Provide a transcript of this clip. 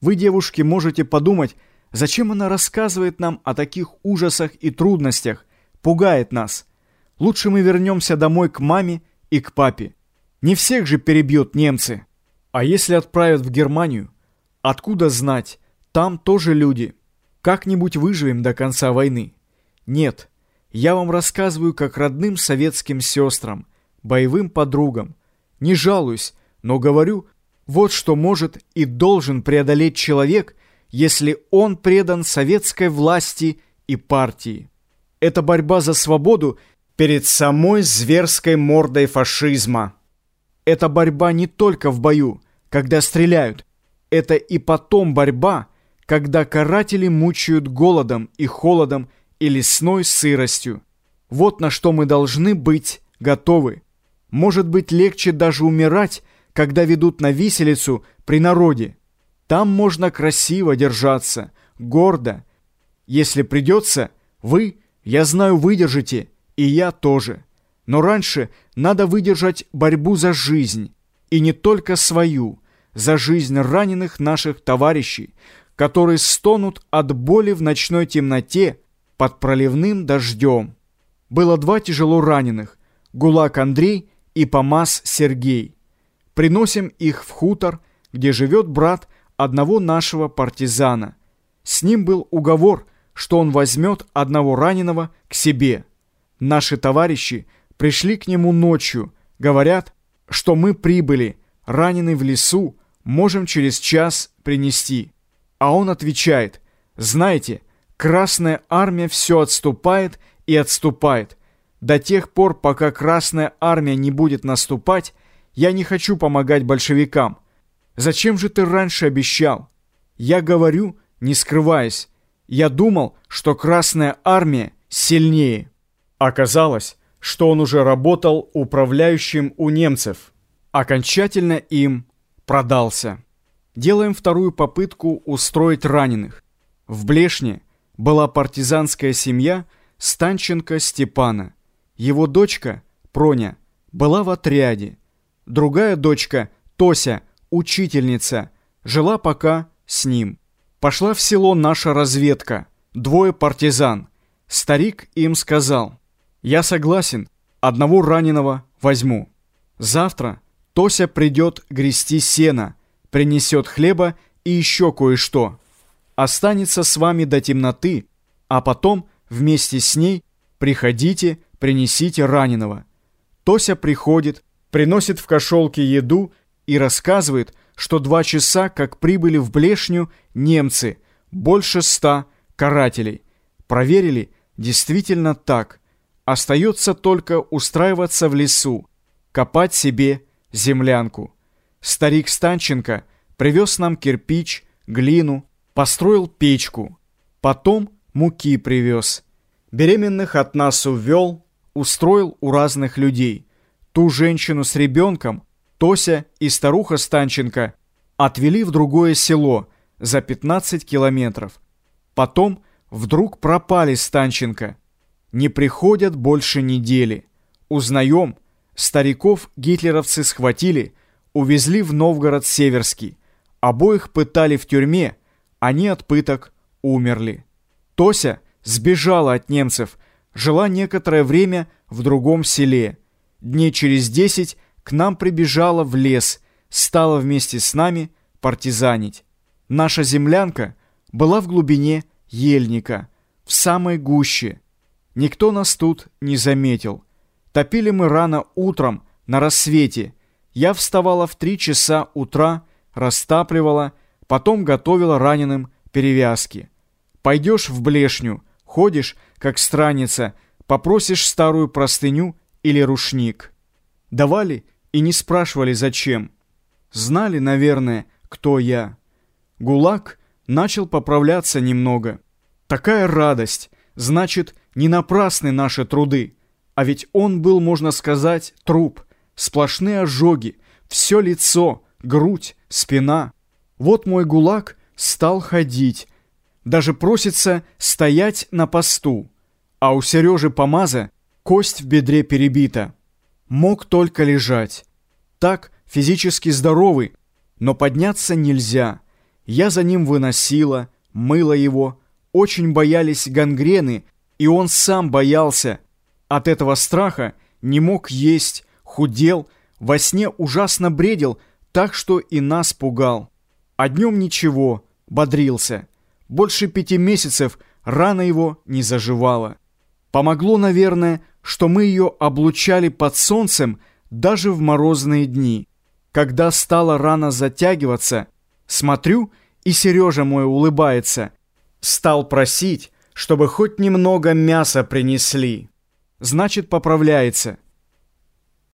Вы, девушки, можете подумать, зачем она рассказывает нам о таких ужасах и трудностях, пугает нас. Лучше мы вернемся домой к маме и к папе. Не всех же перебьют немцы. А если отправят в Германию? Откуда знать? Там тоже люди. Как-нибудь выживем до конца войны. Нет, я вам рассказываю как родным советским сестрам, боевым подругам. Не жалуюсь, но говорю, вот что может и должен преодолеть человек, если он предан советской власти и партии. Это борьба за свободу перед самой зверской мордой фашизма. Это борьба не только в бою, когда стреляют. Это и потом борьба, когда каратели мучают голодом и холодом и лесной сыростью. Вот на что мы должны быть готовы. Может быть легче даже умирать, когда ведут на виселицу при народе. Там можно красиво держаться, гордо. Если придется, вы, я знаю, выдержите, и я тоже. Но раньше надо выдержать борьбу за жизнь, и не только свою, за жизнь раненых наших товарищей, которые стонут от боли в ночной темноте под проливным дождем. Было два тяжело раненых, Гулак Андрей и Помаз Сергей приносим их в хутор, где живет брат одного нашего партизана. С ним был уговор, что он возьмет одного раненого к себе. Наши товарищи пришли к нему ночью, говорят, что мы прибыли, раненый в лесу, можем через час принести. А он отвечает, знаете, Красная Армия все отступает и отступает. До тех пор, пока Красная Армия не будет наступать, я не хочу помогать большевикам. Зачем же ты раньше обещал? Я говорю, не скрываясь. Я думал, что Красная Армия сильнее. Оказалось, что он уже работал управляющим у немцев. Окончательно им продался. Делаем вторую попытку устроить раненых. В Блешне была партизанская семья Станченко Степана. Его дочка, Проня, была в отряде. Другая дочка, Тося, учительница, жила пока с ним. Пошла в село наша разведка, двое партизан. Старик им сказал, «Я согласен, одного раненого возьму. Завтра Тося придет грести сено, принесет хлеба и еще кое-что. Останется с вами до темноты, а потом вместе с ней приходите, принесите раненого». Тося приходит, приносит в кошелке еду и рассказывает, что два часа, как прибыли в Блешню немцы, больше ста карателей. Проверили, действительно так. Остается только устраиваться в лесу, копать себе землянку. Старик Станченко привез нам кирпич, глину, построил печку. Потом муки привез. Беременных от нас увел, устроил у разных людей – Ту женщину с ребенком Тося и старуха Станченко отвели в другое село за 15 километров. Потом вдруг пропали Станченко. Не приходят больше недели. Узнаем, стариков гитлеровцы схватили, увезли в Новгород-Северский. Обоих пытали в тюрьме, они от пыток умерли. Тося сбежала от немцев, жила некоторое время в другом селе. Дней через десять к нам прибежала в лес, стала вместе с нами партизанить. Наша землянка была в глубине ельника, в самой гуще. Никто нас тут не заметил. Топили мы рано утром, на рассвете. Я вставала в три часа утра, растапливала, потом готовила раненым перевязки. Пойдешь в блешню, ходишь, как страница, попросишь старую простыню или рушник. Давали и не спрашивали зачем. Знали, наверное, кто я. ГУЛАГ начал поправляться немного. Такая радость, значит, не напрасны наши труды. А ведь он был, можно сказать, труп. Сплошные ожоги, все лицо, грудь, спина. Вот мой ГУЛАГ стал ходить. Даже просится стоять на посту. А у Сережи Помаза Кость в бедре перебита. Мог только лежать. Так, физически здоровый, но подняться нельзя. Я за ним выносила, мыла его. Очень боялись гангрены, и он сам боялся. От этого страха не мог есть, худел, во сне ужасно бредил, так что и нас пугал. А днем ничего, бодрился. Больше пяти месяцев рана его не заживала. Помогло, наверное, что мы ее облучали под солнцем даже в морозные дни. Когда стала рана затягиваться, смотрю, и Сережа мой улыбается. Стал просить, чтобы хоть немного мяса принесли. Значит, поправляется.